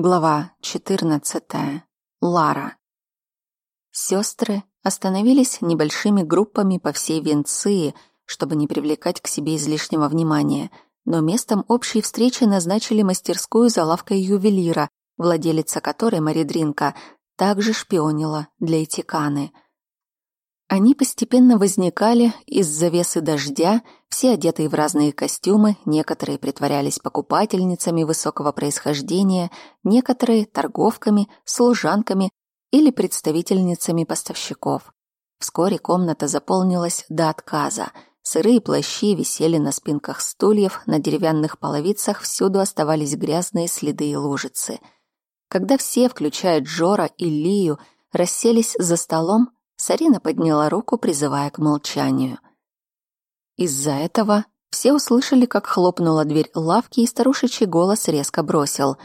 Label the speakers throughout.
Speaker 1: Глава 14. Лара. Сестры остановились небольшими группами по всей Венции, чтобы не привлекать к себе излишнего внимания, но местом общей встречи назначили мастерскую за лавкой ювелира, владелица которой, Маридринка, также шпионила для Этиканы — они постепенно возникали из завесы дождя, все одетые в разные костюмы, некоторые притворялись покупательницами высокого происхождения, некоторые — торговками, служанками или представительницами поставщиков. Вскоре комната заполнилась до отказа. Сырые плащи висели на спинках стульев, на деревянных половицах всюду оставались грязные следы и лужицы. Когда все, включая Джора и Лию, расселись за столом, Сарина подняла руку, призывая к молчанию. Из-за этого все услышали, как хлопнула дверь лавки, и старушечий голос резко бросил.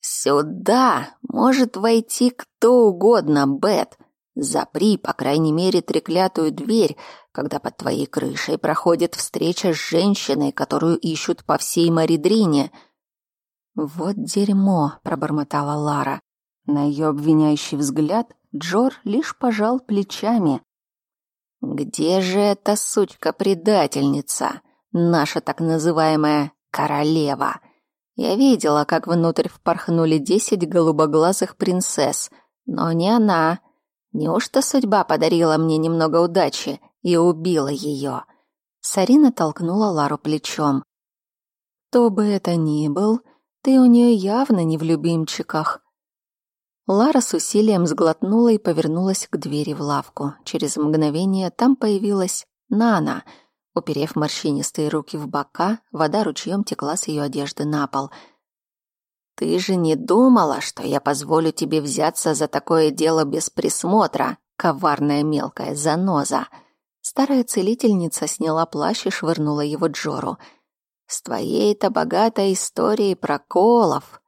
Speaker 1: «Сюда может войти кто угодно, Бет. Запри, по крайней мере, треклятую дверь, когда под твоей крышей проходит встреча с женщиной, которую ищут по всей Маридрине». «Вот дерьмо», — пробормотала Лара. На ее обвиняющий взгляд Джор лишь пожал плечами. «Где же эта сучка-предательница, наша так называемая королева?» Я видела, как внутрь впорхнули десять голубоглазых принцесс, но не она. Неужто судьба подарила мне немного удачи и убила ее? Сарина толкнула Лару плечом. Кто бы это ни был, ты у нее явно не в любимчиках. Лара с усилием сглотнула и повернулась к двери в лавку. Через мгновение там появилась Нана. Уперев морщинистые руки в бока, вода ручьем текла с ее одежды на пол. «Ты же не думала, что я позволю тебе взяться за такое дело без присмотра, коварная мелкая заноза?» Старая целительница сняла плащ и швырнула его Джору. «С твоей-то богатой историей проколов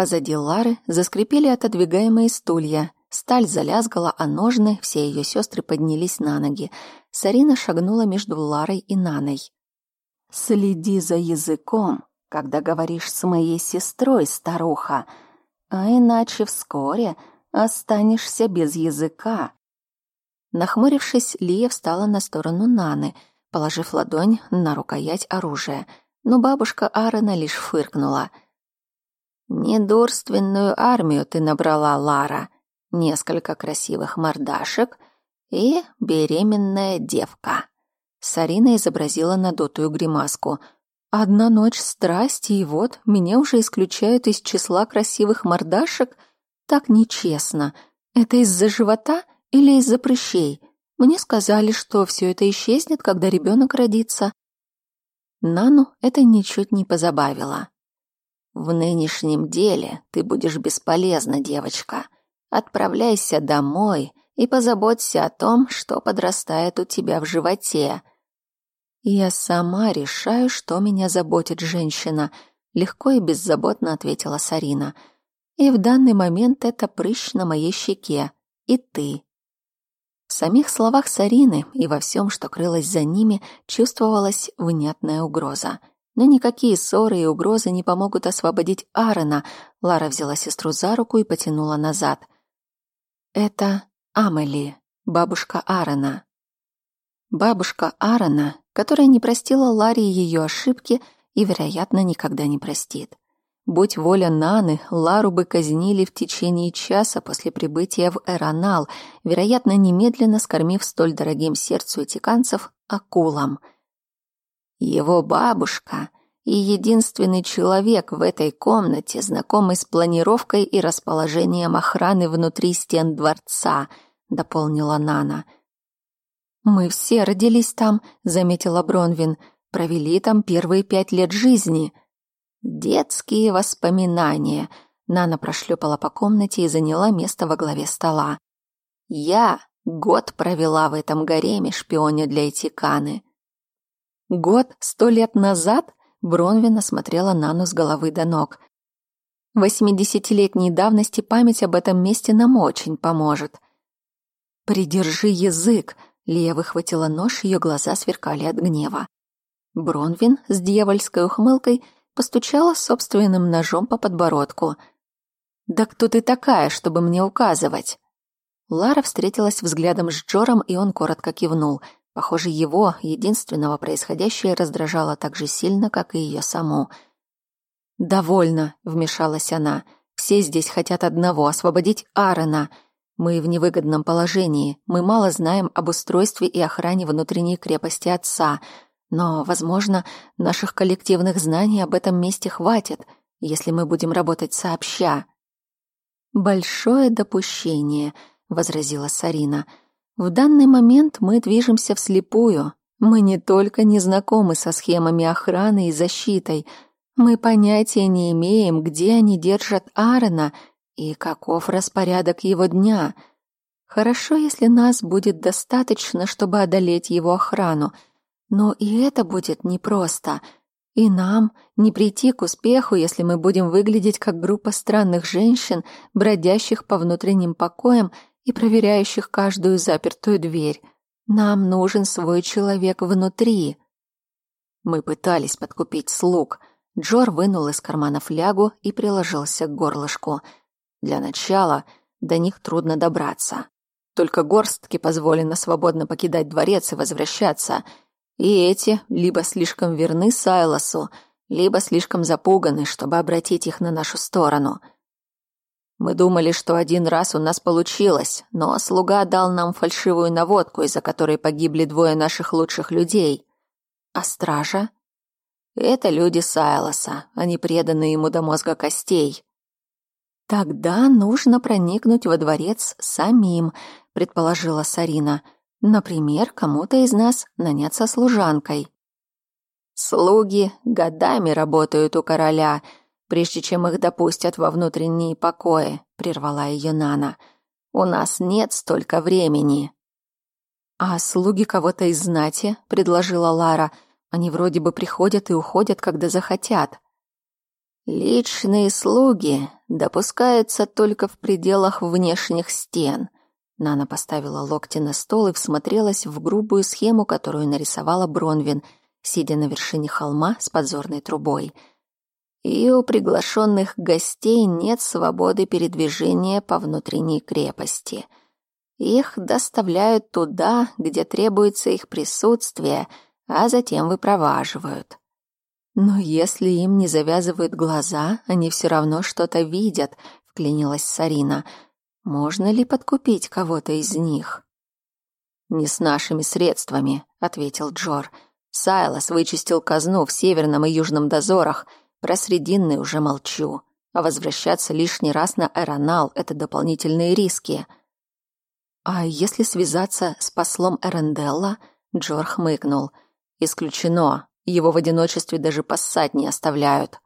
Speaker 1: Позади Лары заскрипели отодвигаемые стулья. Сталь залязгала, а ножны, все ее сестры поднялись на ноги. Сарина шагнула между Ларой и Наной. «Следи за языком, когда говоришь с моей сестрой, старуха, а иначе вскоре останешься без языка». Нахмурившись, Лия встала на сторону Наны, положив ладонь на рукоять оружия. Но бабушка Аарона лишь фыркнула — Недурственную армию ты набрала, Лара. Несколько красивых мордашек и беременная девка. Сарина изобразила надутую гримаску. Одна ночь страсти, и вот меня уже исключают из числа красивых мордашек? Так нечестно. Это из-за живота или из-за прыщей? Мне сказали, что все это исчезнет, когда ребенок родится. Нану это ничуть не позабавило. В нынешнем деле ты будешь бесполезна, девочка. Отправляйся домой и позаботься о том, что подрастает у тебя в животе. Я сама решаю, что меня заботит женщина, легко и беззаботно ответила Сарина. И в данный момент это прыщ на моей щеке. И ты. В самих словах Сарины и во всем, что крылось за ними, чувствовалась внятная угроза. Но никакие ссоры и угрозы не помогут освободить Аарона. Лара взяла сестру за руку и потянула назад. Это Амели, бабушка Аарона. Бабушка Аарона, которая не простила Ларе ее ошибки и, вероятно, никогда не простит. Будь воля Наны, Лару бы казнили в течение часа после прибытия в Эронал, вероятно, немедленно скормив столь дорогим сердцу этиканцев акулам — его бабушка и единственный человек в этой комнате, знакомый с планировкой и расположением охраны внутри стен дворца, дополнила Нана. Мы все родились там, заметила Бронвин, провели там первые пять лет жизни. Детские воспоминания. Нана прошлепала по комнате и заняла место во главе стола. Я год провела в этом гареме шпионе для Этиканы. Год, сто лет назад Бронвин осмотрела Нану с головы до ног. Восьмидесятилетней давности память об этом месте нам очень поможет. «Придержи язык!» — Лия выхватила нож, ее глаза сверкали от гнева. Бронвин с дьявольской ухмылкой постучала собственным ножом по подбородку. «Да кто ты такая, чтобы мне указывать?» Лара встретилась взглядом с Джором, и он коротко кивнул. Похоже, его, единственного происходящее, раздражало так же сильно, как и ее саму. «Довольно», — вмешалась она. «Все здесь хотят одного — освободить Аарона. Мы в невыгодном положении. Мы мало знаем об устройстве и охране внутренней крепости отца. Но, возможно, наших коллективных знаний об этом месте хватит, если мы будем работать сообща». «Большое допущение», — возразила Сарина. «В данный момент мы движемся вслепую. Мы не только не знакомы со схемами охраны и защитой, мы понятия не имеем, где они держат Аарона и каков распорядок его дня. Хорошо, если нас будет достаточно, чтобы одолеть его охрану, но и это будет непросто — и нам не прийти к успеху, если мы будем выглядеть как группа странных женщин, бродящих по внутренним покоям и проверяющих каждую запертую дверь. Нам нужен свой человек внутри. Мы пытались подкупить слуг. Джор вынул из кармана флягу и приложился к горлышку. Для начала до них трудно добраться. Только горстке позволено свободно покидать дворец и возвращаться — и эти либо слишком верны Сайлосу, либо слишком запуганы, чтобы обратить их на нашу сторону. Мы думали, что один раз у нас получилось, но слуга дал нам фальшивую наводку, из-за которой погибли двое наших лучших людей. А стража? Это люди Сайлоса, они преданы ему до мозга костей. Тогда нужно проникнуть во дворец самим, предположила Сарина. — Например, кому-то из нас наняться служанкой. Слуги годами работают у короля, прежде чем их допустят во внутренние покои, прервала ее Нана. У нас нет столько времени. А слуги кого-то из знати, предложила Лара. Они вроде бы приходят и уходят, когда захотят. Личные слуги допускаются только в пределах внешних стен. Нана поставила локти на стол и всмотрелась в грубую схему, которую нарисовала Бронвин, сидя на вершине холма с подзорной трубой. И у приглашенных гостей нет свободы передвижения по внутренней крепости. Их доставляют туда, где требуется их присутствие, а затем выпроваживают. Но если им не завязывают глаза, они все равно что-то видят, вклинилась Сарина — можно ли подкупить кого-то из них? Не с нашими средствами, ответил Джор. Сайлас вычистил казну в северном и южном дозорах. Про срединный уже молчу. А возвращаться лишний раз на Эронал — это дополнительные риски. А если связаться с послом Эренделла? Джор хмыкнул. Исключено. Его в одиночестве даже поссать не оставляют.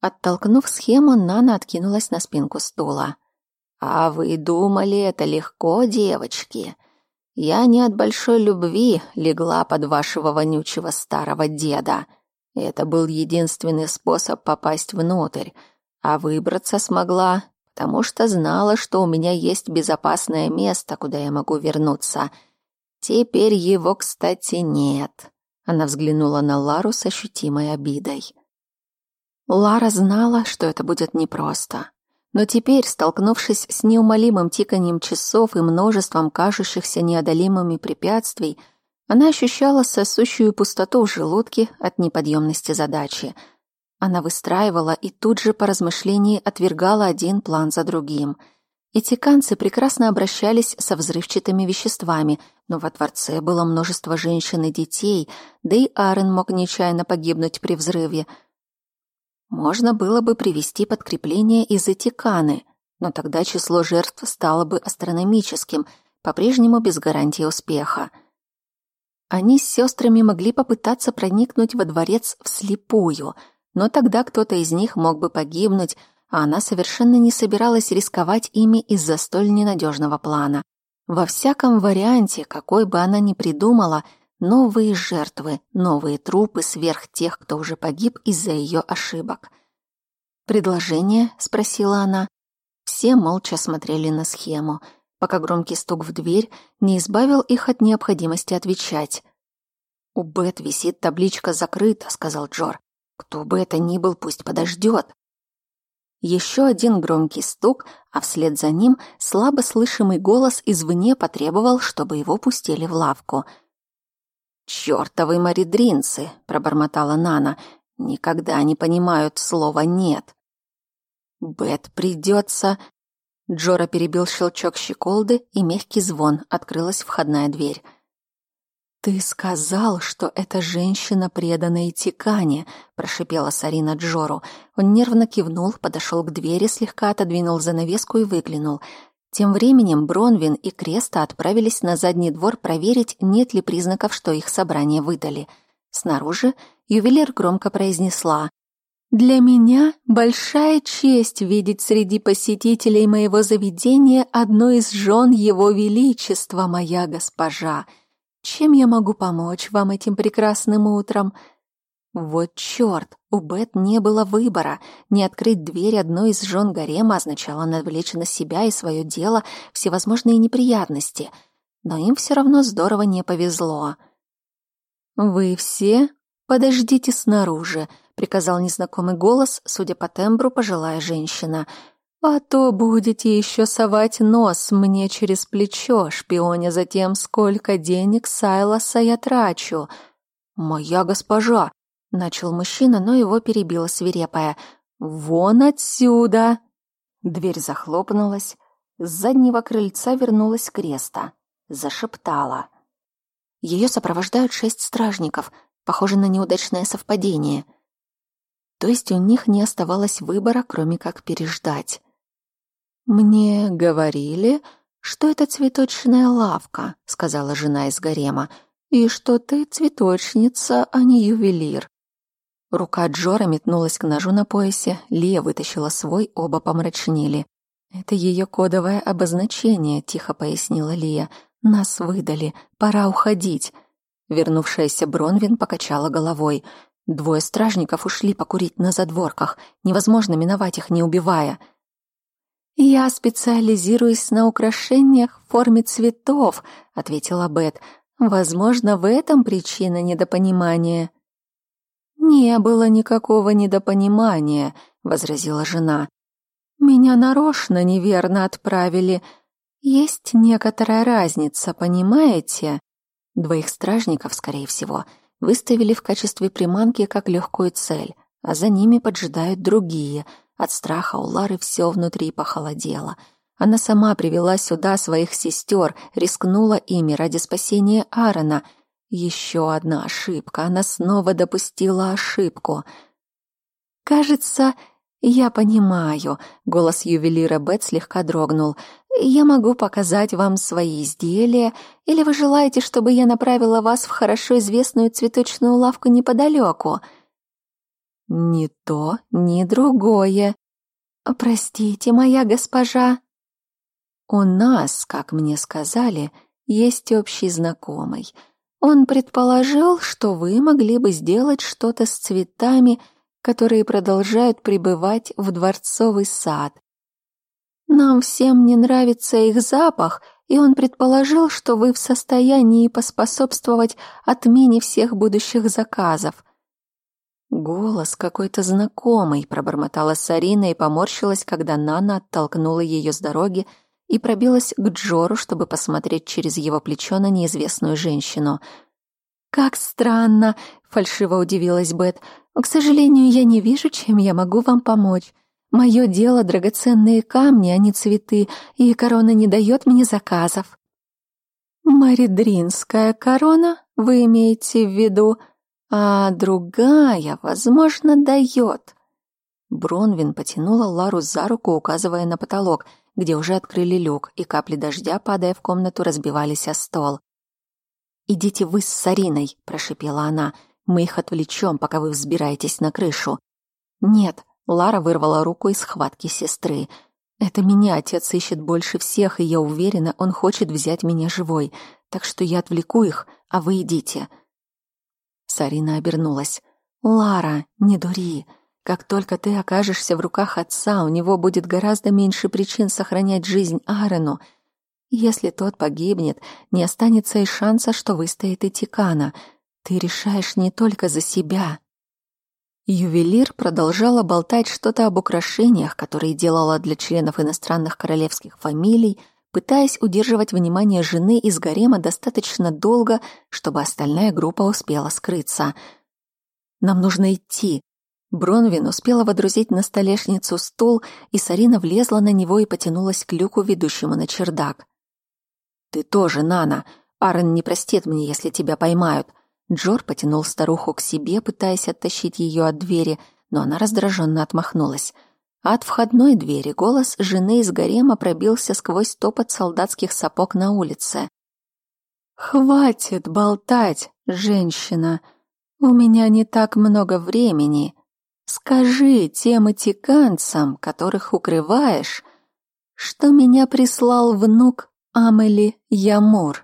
Speaker 1: Оттолкнув схему, Нана откинулась на спинку стула. А вы думали, это легко, девочки? Я не от большой любви легла под вашего вонючего старого деда. Это был единственный способ попасть внутрь, а выбраться смогла, потому что знала, что у меня есть безопасное место, куда я могу вернуться. Теперь его, кстати, нет. Она взглянула на Лару с ощутимой обидой. Лара знала, что это будет непросто. Но теперь, столкнувшись с неумолимым тиканьем часов и множеством кажущихся неодолимыми препятствий, она ощущала сосущую пустоту в желудке от неподъемности задачи. Она выстраивала и тут же по размышлении отвергала один план за другим. Эти канцы прекрасно обращались со взрывчатыми веществами, но во дворце было множество женщин и детей, да и Арен мог нечаянно погибнуть при взрыве — можно было бы привести подкрепление из Этиканы, но тогда число жертв стало бы астрономическим, по-прежнему без гарантии успеха. Они с сестрами могли попытаться проникнуть во дворец вслепую, но тогда кто-то из них мог бы погибнуть, а она совершенно не собиралась рисковать ими из-за столь ненадежного плана. Во всяком варианте, какой бы она ни придумала – Новые жертвы, новые трупы сверх тех, кто уже погиб из-за ее ошибок. «Предложение?» — спросила она. Все молча смотрели на схему, пока громкий стук в дверь не избавил их от необходимости отвечать. «У Бет висит табличка «Закрыто», — сказал Джор. Кто бы это ни был, пусть подождет. Еще один громкий стук, а вслед за ним слабо слышимый голос извне потребовал, чтобы его пустили в лавку. «Чёртовы маридринцы!» — пробормотала Нана. «Никогда не понимают слова «нет». «Бет придется...» Джора перебил щелчок щеколды, и мягкий звон, открылась входная дверь. «Ты сказал, что эта женщина предана Итикане», — прошипела Сарина Джору. Он нервно кивнул, подошел к двери, слегка отодвинул занавеску и выглянул. Тем временем Бронвин и Креста отправились на задний двор проверить, нет ли признаков, что их собрание выдали. Снаружи ювелир громко произнесла «Для меня большая честь видеть среди посетителей моего заведения одну из жен Его Величества, моя госпожа». Чем я могу помочь вам этим прекрасным утром? Вот чёрт, у Бет не было выбора. Не открыть дверь одной из жен гарема означало навлечь на себя и свое дело всевозможные неприятности. Но им все равно здорово не повезло. «Вы все подождите снаружи», — приказал незнакомый голос, судя по тембру, пожилая женщина — а то будете еще совать нос мне через плечо, шпионя за тем, сколько денег Сайлоса я трачу. Моя госпожа, начал мужчина, но его перебила свирепая. Вон отсюда. Дверь захлопнулась. С заднего крыльца вернулась Креста, зашептала. Ее сопровождают шесть стражников, похоже на неудачное совпадение. То есть у них не оставалось выбора, кроме как переждать. «Мне говорили, что это цветочная лавка», — сказала жена из гарема, «и что ты цветочница, а не ювелир». Рука Джора метнулась к ножу на поясе, Лия вытащила свой, оба помрачнели. «Это ее кодовое обозначение», — тихо пояснила Лия. «Нас выдали, пора уходить». Вернувшаяся Бронвин покачала головой. Двое стражников ушли покурить на задворках. Невозможно миновать их, не убивая. «Я специализируюсь на украшениях в форме цветов», — ответила Бет. «Возможно, в этом причина недопонимания». «Не было никакого недопонимания», — возразила жена. «Меня нарочно неверно отправили. Есть некоторая разница, понимаете?» Двоих стражников, скорее всего, выставили в качестве приманки как легкую цель, а за ними поджидают другие — от страха у Лары все внутри похолодело. Она сама привела сюда своих сестер, рискнула ими ради спасения Аарона. Еще одна ошибка. Она снова допустила ошибку. «Кажется, я понимаю», — голос ювелира Бет слегка дрогнул. «Я могу показать вам свои изделия, или вы желаете, чтобы я направила вас в хорошо известную цветочную лавку неподалеку?» Ни то, ни другое. Простите, моя госпожа. У нас, как мне сказали, есть общий знакомый. Он предположил, что вы могли бы сделать что-то с цветами, которые продолжают пребывать в дворцовый сад. Нам всем не нравится их запах, и он предположил, что вы в состоянии поспособствовать отмене всех будущих заказов. Голос какой-то знакомый, пробормотала Сарина и поморщилась, когда Нана оттолкнула ее с дороги и пробилась к Джору, чтобы посмотреть через его плечо на неизвестную женщину. «Как странно!» — фальшиво удивилась Бет. «К сожалению, я не вижу, чем я могу вам помочь. Мое дело — драгоценные камни, а не цветы, и корона не дает мне заказов». «Маридринская корона, вы имеете в виду?» а другая, возможно, дает. Бронвин потянула Лару за руку, указывая на потолок, где уже открыли люк, и капли дождя, падая в комнату, разбивались о стол. «Идите вы с Сариной», — прошипела она. «Мы их отвлечем, пока вы взбираетесь на крышу». «Нет», — Лара вырвала руку из схватки сестры. «Это меня отец ищет больше всех, и я уверена, он хочет взять меня живой. Так что я отвлеку их, а вы идите». Сарина обернулась. «Лара, не дури. Как только ты окажешься в руках отца, у него будет гораздо меньше причин сохранять жизнь Аарону. Если тот погибнет, не останется и шанса, что выстоит и Тикана. Ты решаешь не только за себя». Ювелир продолжала болтать что-то об украшениях, которые делала для членов иностранных королевских фамилий, пытаясь удерживать внимание жены из гарема достаточно долго, чтобы остальная группа успела скрыться. «Нам нужно идти». Бронвин успела водрузить на столешницу стул, и Сарина влезла на него и потянулась к люку, ведущему на чердак. «Ты тоже, Нана. Аарон не простит мне, если тебя поймают», Джор потянул старуху к себе, пытаясь оттащить ее от двери, но она раздраженно отмахнулась. от входной двери голос жены из гарема пробился сквозь топот солдатских сапог на улице. «Хватит болтать, женщина! У меня не так много времени. Скажи тем этиканцам, которых укрываешь, что меня прислал внук Амели Ямур».